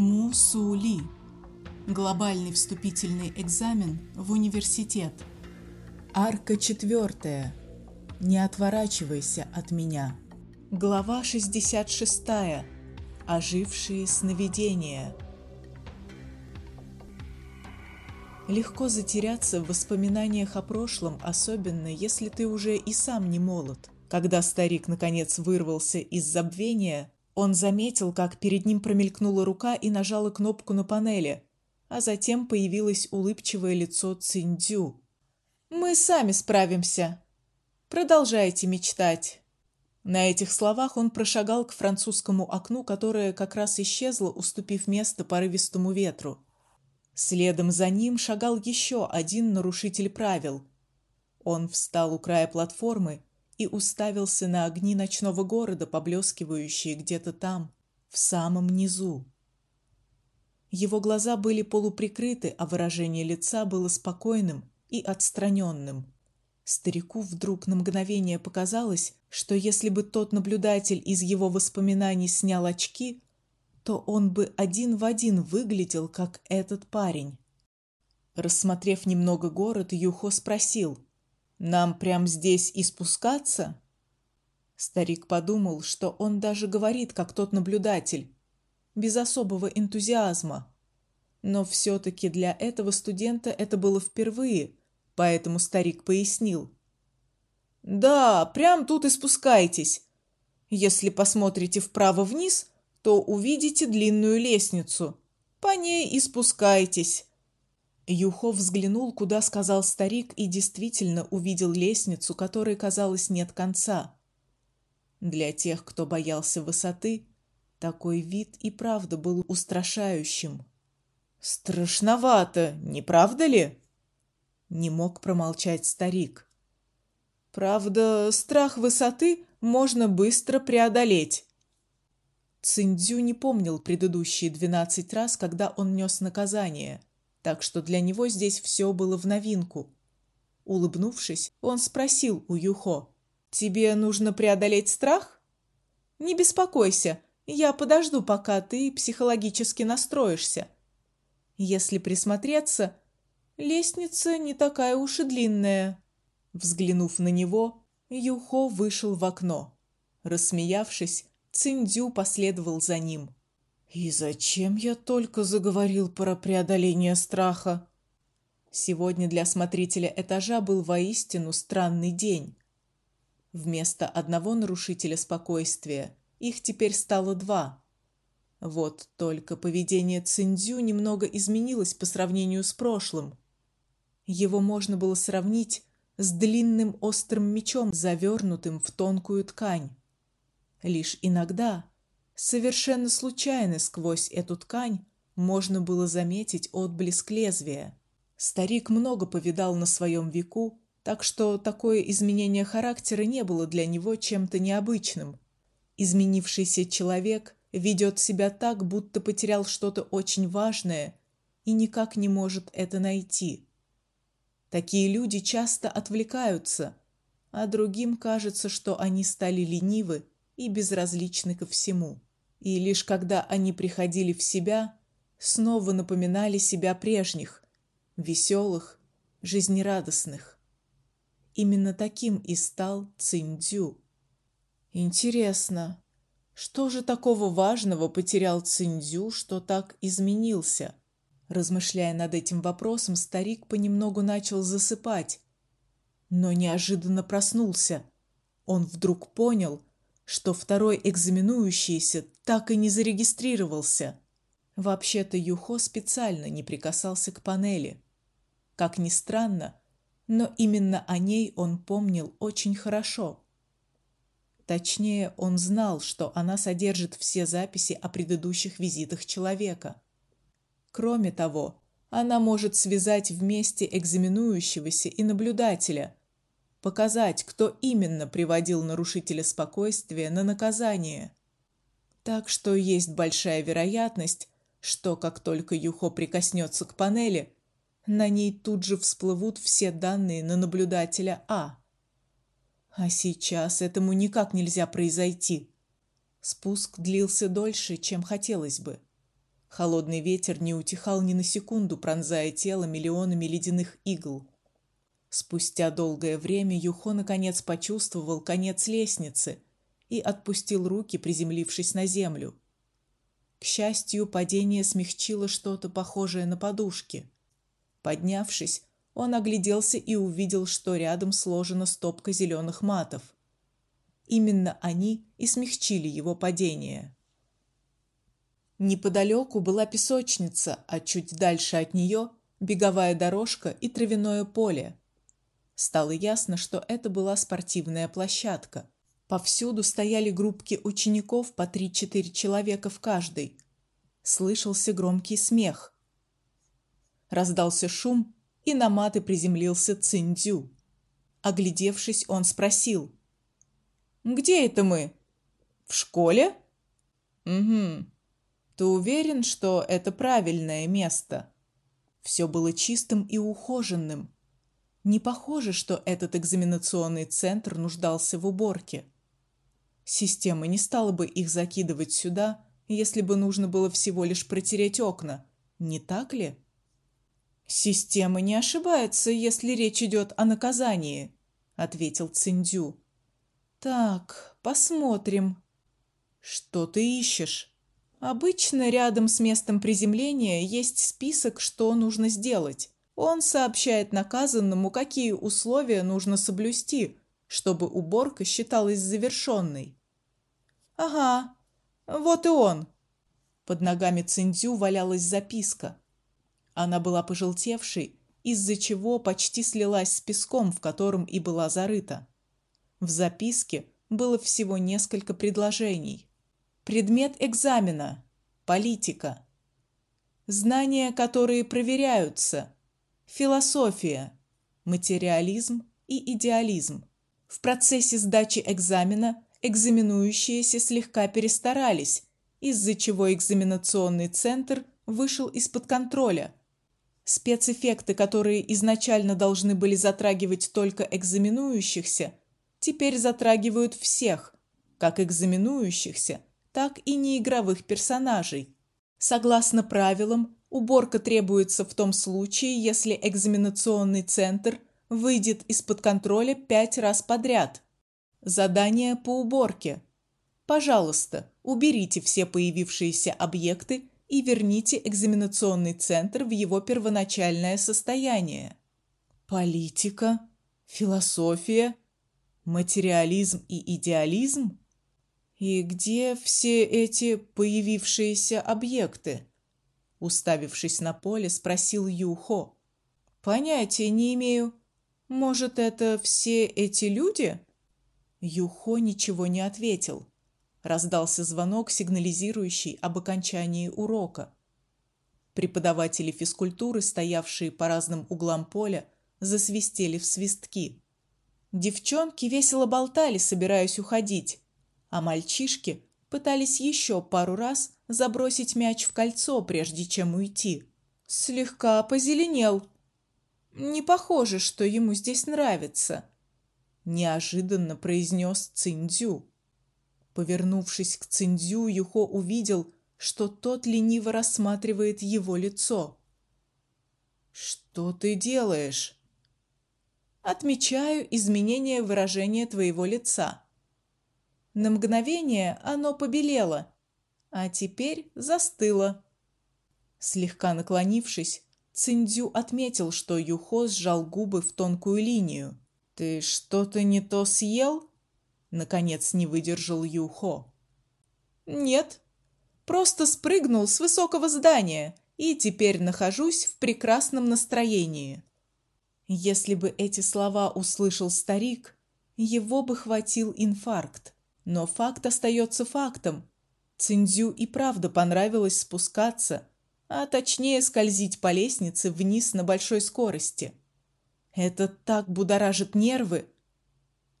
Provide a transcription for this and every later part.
Мусули. Глобальный вступительный экзамен в университет. Арка четвертая. Не отворачивайся от меня. Глава 66. Ожившие сновидения. Легко затеряться в воспоминаниях о прошлом, особенно если ты уже и сам не молод. Когда старик наконец вырвался из забвения, он заметил, как перед ним промелькнула рука и нажала кнопку на панели, а затем появилось улыбчивое лицо Циндзю. Мы сами справимся. Продолжайте мечтать. На этих словах он прошагал к французскому окну, которое как раз исчезло, уступив место порывистому ветру. Следом за ним шагал еще один нарушитель правил. Он встал у края платформы и уставился на огни ночного города, поблескивающие где-то там, в самом низу. Его глаза были полуприкрыты, а выражение лица было спокойным и отстраненным. Старику вдруг на мгновение показалось, что если бы тот наблюдатель из его воспоминаний снял очки, то он бы один в один выглядел как этот парень. Рассмотрев немного город, Юхо спросил: нам прям здесь и спускаться? Старик подумал, что он даже говорит, как тот наблюдатель, без особого энтузиазма. Но все таки для этого студента это было впервые, поэтому старик пояснил: "Да, прям тут и спускайтесь. Если посмотрите вправо вниз, то увидите длинную лестницу. По ней и спускайтесь. Юхов взглянул, куда сказал старик, и действительно увидел лестницу, которой, казалось, нет конца. Для тех, кто боялся высоты, такой вид и правда был устрашающим. Страшновато, не правда ли? Не мог промолчать старик. Правда, страх высоты можно быстро преодолеть. Циндзю не помнил предыдущие двенадцать раз, когда он нес наказание так что для него здесь все было в новинку. Улыбнувшись, он спросил у Юхо: "Тебе нужно преодолеть страх? Не беспокойся, я подожду, пока ты психологически настроишься. Если присмотреться, лестница не такая уж и длинная". Взглянув на него, Юхо вышел в окно. Рассмеявшись, Циндзю последовал за ним. И зачем я только заговорил про преодоление страха? Сегодня для смотрителя этажа был воистину странный день. Вместо одного нарушителя спокойствия их теперь стало два. Вот только поведение Циндзю немного изменилось по сравнению с прошлым. Его можно было сравнить с длинным острым мечом, завернутым в тонкую ткань. Лишь иногда Совершенно случайно сквозь эту ткань можно было заметить отблеск лезвия. Старик много повидал на своем веку, так что такое изменение характера не было для него чем-то необычным. Изменившийся человек ведет себя так, будто потерял что-то очень важное и никак не может это найти. Такие люди часто отвлекаются, а другим кажется, что они стали ленивы и безразличны ко всему и лишь когда они приходили в себя, снова напоминали себя прежних, веселых, жизнерадостных. Именно таким и стал Циндзю. Интересно, что же такого важного потерял Циндзю, что так изменился? Размышляя над этим вопросом, старик понемногу начал засыпать, но неожиданно проснулся. Он вдруг понял, что второй экзаменующийся так и не зарегистрировался. Вообще-то Юхо специально не прикасался к панели. Как ни странно, но именно о ней он помнил очень хорошо. Точнее, он знал, что она содержит все записи о предыдущих визитах человека. Кроме того, она может связать вместе экзаменующегося и наблюдателя, показать, кто именно приводил нарушителя спокойствия на наказание. Так что есть большая вероятность, что как только Юхо прикоснется к панели, на ней тут же всплывут все данные на наблюдателя А. А сейчас этому никак нельзя произойти. Спуск длился дольше, чем хотелось бы. Холодный ветер не утихал ни на секунду, пронзая тело миллионами ледяных игл. Спустя долгое время Юхо наконец почувствовал конец лестницы и отпустил руки, приземлившись на землю. К счастью, падение смягчило что-то похожее на подушки. Поднявшись, он огляделся и увидел, что рядом сложена стопка зеленых матов. Именно они и смягчили его падение. Неподалеку была песочница, а чуть дальше от нее беговая дорожка и травяное поле. Стало ясно, что это была спортивная площадка. Повсюду стояли группки учеников по три-четыре человека в каждой. Слышался громкий смех. Раздался шум, и на маты приземлился Циндзю. Оглядевшись, он спросил: "Где это мы? В школе?" "Угу. Ты уверен, что это правильное место?" Все было чистым и ухоженным. Не похоже, что этот экзаменационный центр нуждался в уборке. Система не стала бы их закидывать сюда, если бы нужно было всего лишь протереть окна, не так ли? Система не ошибается, если речь идет о наказании, ответил Циндю. Так, посмотрим. Что ты ищешь? Обычно рядом с местом приземления есть список, что нужно сделать. Он сообщает наказанному, какие условия нужно соблюсти, чтобы уборка считалась завершенной. Ага. Вот и он. Под ногами Циндю валялась записка. Она была пожелтевшей, из-за чего почти слилась с песком, в котором и была зарыта. В записке было всего несколько предложений. Предмет экзамена политика. Знания, которые проверяются. Философия, материализм и идеализм. В процессе сдачи экзамена экзаменующиеся слегка перестарались, из-за чего экзаменационный центр вышел из-под контроля Спецэффекты, которые изначально должны были затрагивать только экзаменующихся, теперь затрагивают всех, как экзаменующихся, так и неигровых персонажей. Согласно правилам, уборка требуется в том случае, если экзаменационный центр выйдет из-под контроля пять раз подряд. Задание по уборке. Пожалуйста, уберите все появившиеся объекты и верните экзаменационный центр в его первоначальное состояние. Политика, философия, материализм и идеализм? И где все эти появившиеся объекты? Уставившись на поле, спросил Юхо. Понятия не имею. Может, это все эти люди? Юхо ничего не ответил. Раздался звонок, сигнализирующий об окончании урока. Преподаватели физкультуры, стоявшие по разным углам поля, засвистели в свистки. Девчонки весело болтали, собираясь уходить, а мальчишки пытались еще пару раз забросить мяч в кольцо, прежде чем уйти. Слегка позеленел. Не похоже, что ему здесь нравится, неожиданно произнес Циндзю. Повернувшись к Циндзю, Юхо увидел, что тот лениво рассматривает его лицо. Что ты делаешь? Отмечаю изменение выражения твоего лица. На мгновение оно побелело, а теперь застыло. Слегка наклонившись, Циндзю отметил, что Юхо сжал губы в тонкую линию. Ты что-то не то съел? наконец не выдержал Юхо. Нет, просто спрыгнул с высокого здания и теперь нахожусь в прекрасном настроении. Если бы эти слова услышал старик, его бы хватил инфаркт. Но факт остается фактом. Циндзю и правда понравилось спускаться, а точнее скользить по лестнице вниз на большой скорости. Это так будоражит нервы,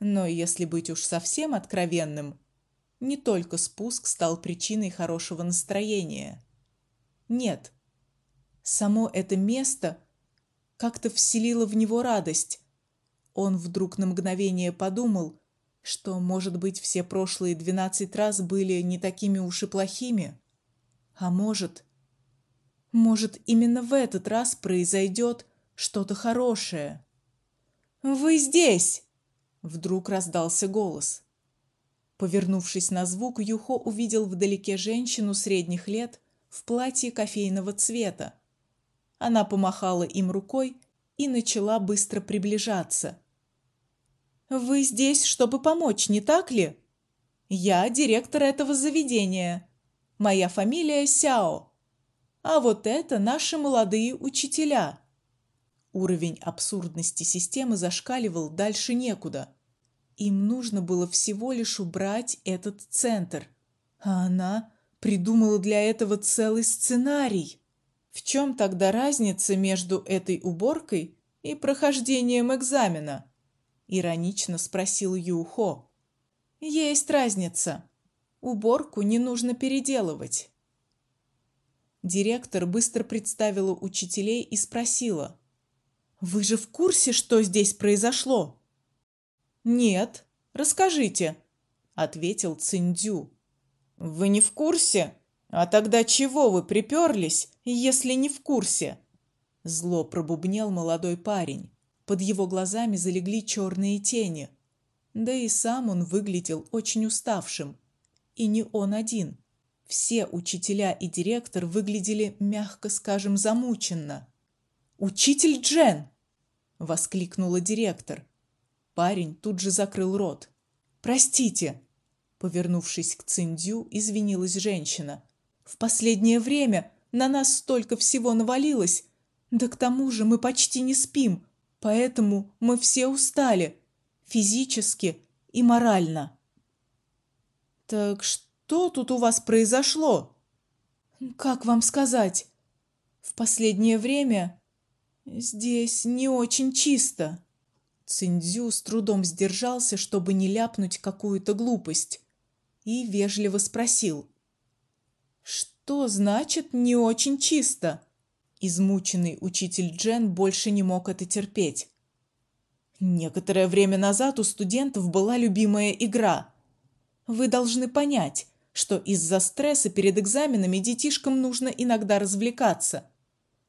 но если быть уж совсем откровенным, не только спуск стал причиной хорошего настроения. Нет. Само это место как-то вселило в него радость. Он вдруг на мгновение подумал, что, может быть, все прошлые двенадцать раз были не такими уж и плохими, а может, Может, именно в этот раз произойдет что-то хорошее. Вы здесь, вдруг раздался голос. Повернувшись на звук, Юхо увидел вдалеке женщину средних лет в платье кофейного цвета. Она помахала им рукой и начала быстро приближаться. Вы здесь, чтобы помочь, не так ли? Я директор этого заведения. Моя фамилия Сяо. А вот это наши молодые учителя. Уровень абсурдности системы зашкаливал дальше некуда. Им нужно было всего лишь убрать этот центр, а она придумала для этого целый сценарий. В чем тогда разница между этой уборкой и прохождением экзамена? иронично спросил Юхо. Есть разница. Уборку не нужно переделывать. Директор быстро представила учителей и спросила: "Вы же в курсе, что здесь произошло?" "Нет, расскажите", ответил Циндю. "Вы не в курсе? А тогда чего вы приперлись, если не в курсе?" зло пробубнил молодой парень. Под его глазами залегли черные тени. Да и сам он выглядел очень уставшим. И не он один. Все учителя и директор выглядели, мягко скажем, замученно. Учитель Джен, воскликнула директор. Парень тут же закрыл рот. Простите, повернувшись к Циндю, извинилась женщина. В последнее время на нас столько всего навалилось, да к тому же мы почти не спим. Поэтому мы все устали физически и морально. Так что тут у вас произошло? Как вам сказать? В последнее время здесь не очень чисто. Циндзю с трудом сдержался, чтобы не ляпнуть какую-то глупость, и вежливо спросил: "Что значит не очень чисто?" Измученный учитель Джен больше не мог это терпеть. Некоторое время назад у студентов была любимая игра. Вы должны понять, что из-за стресса перед экзаменами детишкам нужно иногда развлекаться.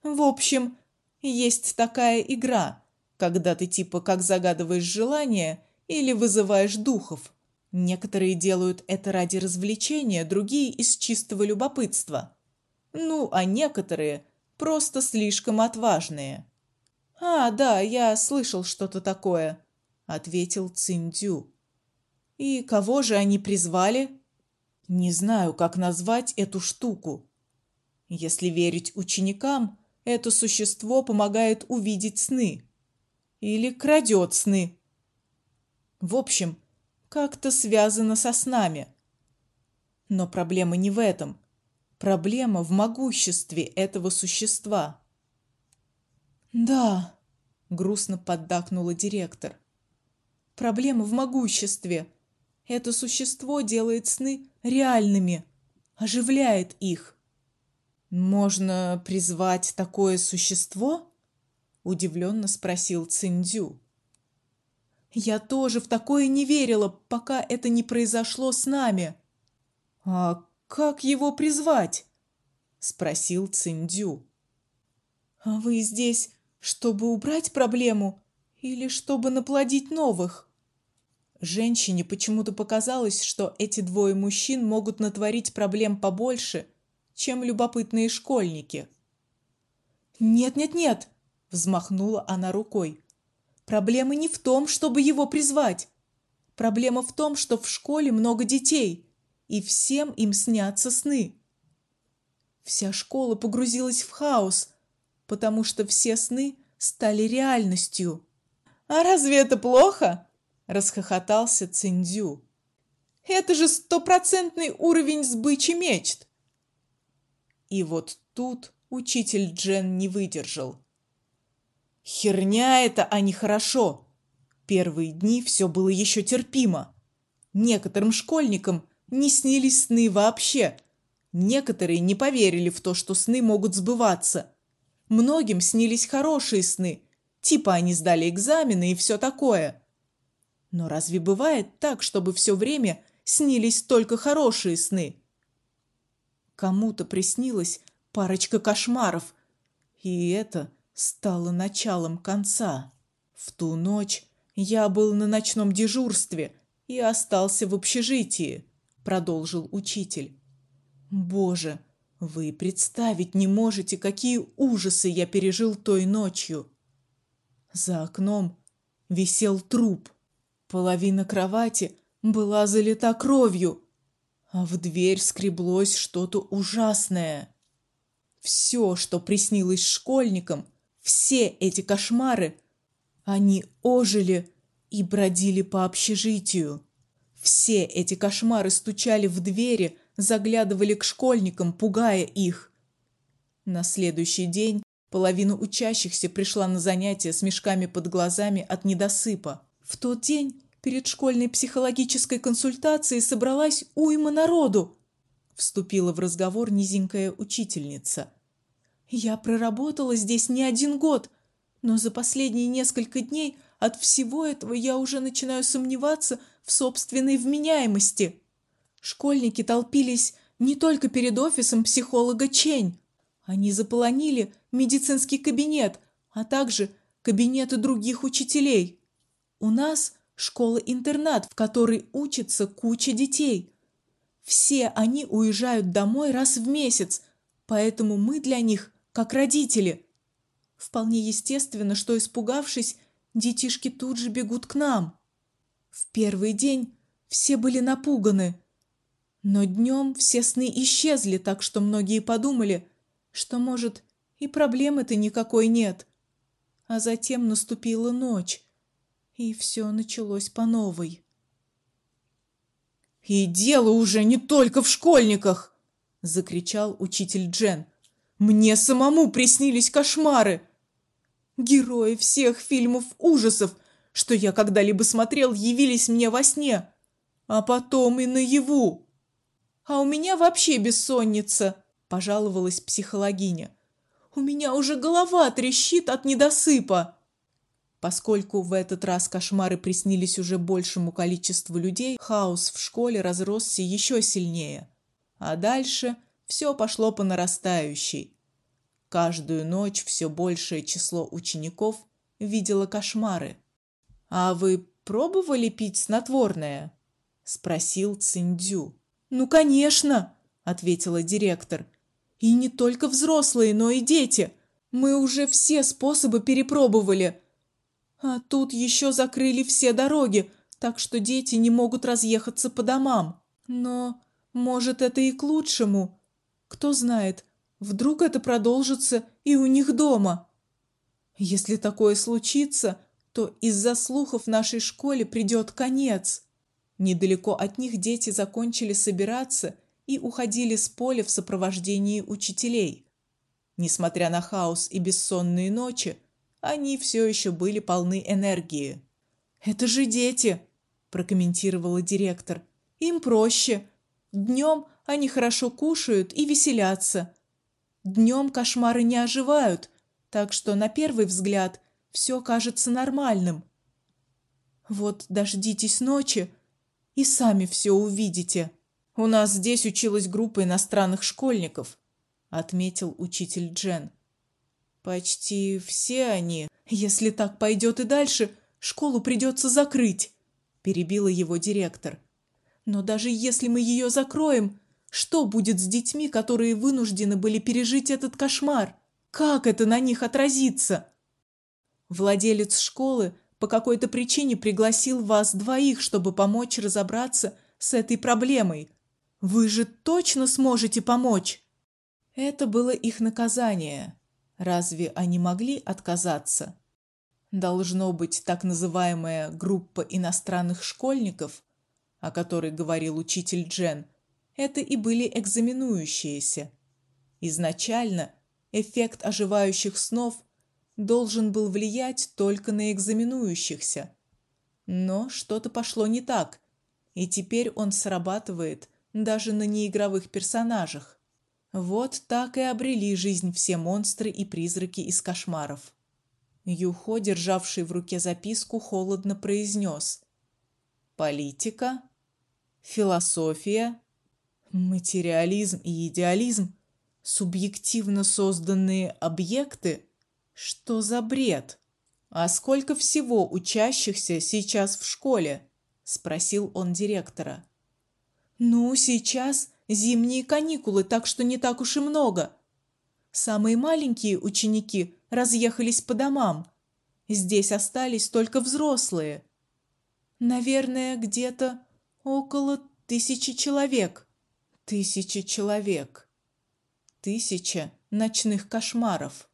В общем, есть такая игра, когда ты типа как загадываешь желание или вызываешь духов. Некоторые делают это ради развлечения, другие из чистого любопытства. Ну, а некоторые просто слишком отважные. А, да, я слышал что-то такое, ответил Циндю. И кого же они призвали? Не знаю, как назвать эту штуку. Если верить ученикам, это существо помогает увидеть сны или крадет сны. В общем, как-то связано со снами. Но проблема не в этом. Проблема в могуществе этого существа. Да, грустно поддакнула директор. Проблема в могуществе. Это существо делает сны реальными, оживляет их. Можно призвать такое существо? удивленно спросил Циндю. Я тоже в такое не верила, пока это не произошло с нами. А как его призвать? спросил Циндю. А вы здесь, чтобы убрать проблему или чтобы наплодить новых? Женщине почему-то показалось, что эти двое мужчин могут натворить проблем побольше, чем любопытные школьники. Нет, нет, нет, взмахнула она рукой. Проблема не в том, чтобы его призвать. Проблема в том, что в школе много детей, и всем им снятся сны. Вся школа погрузилась в хаос, потому что все сны стали реальностью. А разве это плохо? Расхохотался Циндзю. Это же стопроцентный уровень сбычи мечт. И вот тут учитель Джен не выдержал. Херня это, а не хорошо. Первые дни все было еще терпимо. Некоторым школьникам не снились сны вообще. Некоторые не поверили в то, что сны могут сбываться. Многим снились хорошие сны, типа они сдали экзамены и все такое. Но разве бывает так, чтобы все время снились только хорошие сны? Кому-то приснилось парочка кошмаров. И это стало началом конца. В ту ночь я был на ночном дежурстве и остался в общежитии, продолжил учитель. Боже, вы представить не можете, какие ужасы я пережил той ночью. За окном висел труп. Половина кровати была залита кровью, а в дверь скреблось что-то ужасное. Все, что приснилось школьникам, все эти кошмары, они ожили и бродили по общежитию. Все эти кошмары стучали в двери, заглядывали к школьникам, пугая их. На следующий день половина учащихся пришла на занятия с мешками под глазами от недосыпа. В тот день перед школьной психологической консультацией собралась уйма народу. Вступила в разговор низенькая учительница. Я проработала здесь не один год, но за последние несколько дней от всего этого я уже начинаю сомневаться в собственной вменяемости. Школьники толпились не только перед офисом психолога Чень. Они заполонили медицинский кабинет, а также кабинеты других учителей. У нас школа-интернат, в которой учится куча детей. Все они уезжают домой раз в месяц, поэтому мы для них как родители. Вполне естественно, что испугавшись, детишки тут же бегут к нам. В первый день все были напуганы, но днем все сны исчезли, так что многие подумали, что, может, и проблемы-то никакой нет. А затем наступила ночь, и все началось по новой. И дело уже не только в школьниках, закричал учитель Джен. Мне самому приснились кошмары. Герои всех фильмов ужасов, что я когда-либо смотрел, явились мне во сне, а потом и наяву. А у меня вообще бессонница, пожаловалась психологиня. У меня уже голова трещит от недосыпа. Поскольку в этот раз кошмары приснились уже большему количеству людей, хаос в школе разросся еще сильнее. А дальше все пошло по нарастающей. Каждую ночь все большее число учеников видело кошмары. А вы пробовали пить снотворное? спросил Циндю. Ну, конечно, ответила директор. И не только взрослые, но и дети. Мы уже все способы перепробовали. А тут еще закрыли все дороги, так что дети не могут разъехаться по домам. Но, может, это и к лучшему. Кто знает, вдруг это продолжится и у них дома. Если такое случится, то из-за слухов в нашей школе придет конец. Недалеко от них дети закончили собираться и уходили с поля в сопровождении учителей. Несмотря на хаос и бессонные ночи, они все еще были полны энергии. Это же дети, прокомментировала директор. Им проще. Днем они хорошо кушают и веселятся. Днем кошмары не оживают, так что на первый взгляд все кажется нормальным. Вот дождитесь ночи и сами все увидите. У нас здесь училась группа иностранных школьников, отметил учитель Джен. Почти все они. Если так пойдет и дальше, школу придется закрыть, перебила его директор. Но даже если мы ее закроем, что будет с детьми, которые вынуждены были пережить этот кошмар? Как это на них отразится? Владелец школы по какой-то причине пригласил вас двоих, чтобы помочь разобраться с этой проблемой. Вы же точно сможете помочь. Это было их наказание. Разве они могли отказаться? Должно быть, так называемая группа иностранных школьников, о которой говорил учитель Джен, это и были экзаменующиеся. Изначально эффект оживающих снов должен был влиять только на экзаменующихся. Но что-то пошло не так, и теперь он срабатывает даже на неигровых персонажах. Вот так и обрели жизнь все монстры и призраки из кошмаров. Юхо, державший в руке записку, холодно произнес: "Политика, философия, материализм и идеализм Субъективно созданные объекты? Что за бред? А сколько всего учащихся сейчас в школе? спросил он директора. Ну, сейчас зимние каникулы, так что не так уж и много. Самые маленькие ученики разъехались по домам. Здесь остались только взрослые. Наверное, где-то около тысячи человек. Тысячи человек. Тысяча ночных кошмаров.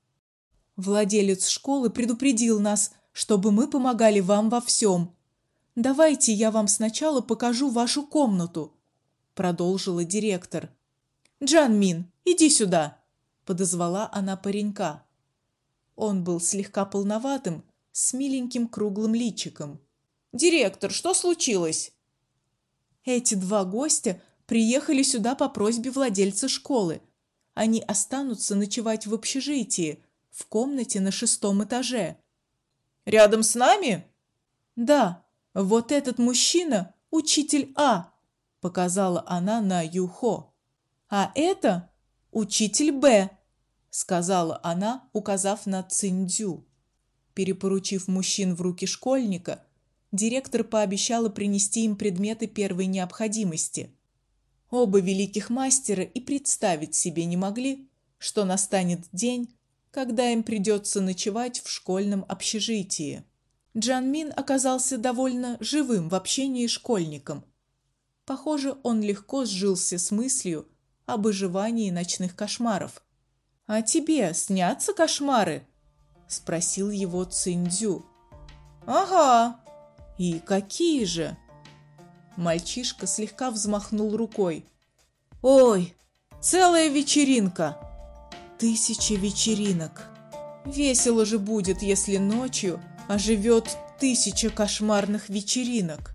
Владелец школы предупредил нас, чтобы мы помогали вам во всем. Давайте я вам сначала покажу вашу комнату, продолжила директор. Джанмин, иди сюда, подозвала она паренька. Он был слегка полноватым, с миленьким круглым личиком. Директор, что случилось? Эти два гостя приехали сюда по просьбе владельца школы. Они останутся ночевать в общежитии, в комнате на шестом этаже. Рядом с нами? Да. Вот этот мужчина учитель А, показала она на Юхо. А это учитель Б, сказала она, указав на Циндзю. Перепоручив мужчин в руки школьника, директор пообещала принести им предметы первой необходимости. Оба великих мастера и представить себе не могли, что настанет день, когда им придется ночевать в школьном общежитии. Джан Мин оказался довольно живым в общении с школьником. Похоже, он легко сжился с мыслью об выживании ночных кошмаров. А тебе снятся кошмары? спросил его Циндзю. Ага, и какие же? Мальчишка слегка взмахнул рукой. Ой, целая вечеринка. Тысяча вечеринок. Весело же будет, если ночью оживет тысяча кошмарных вечеринок.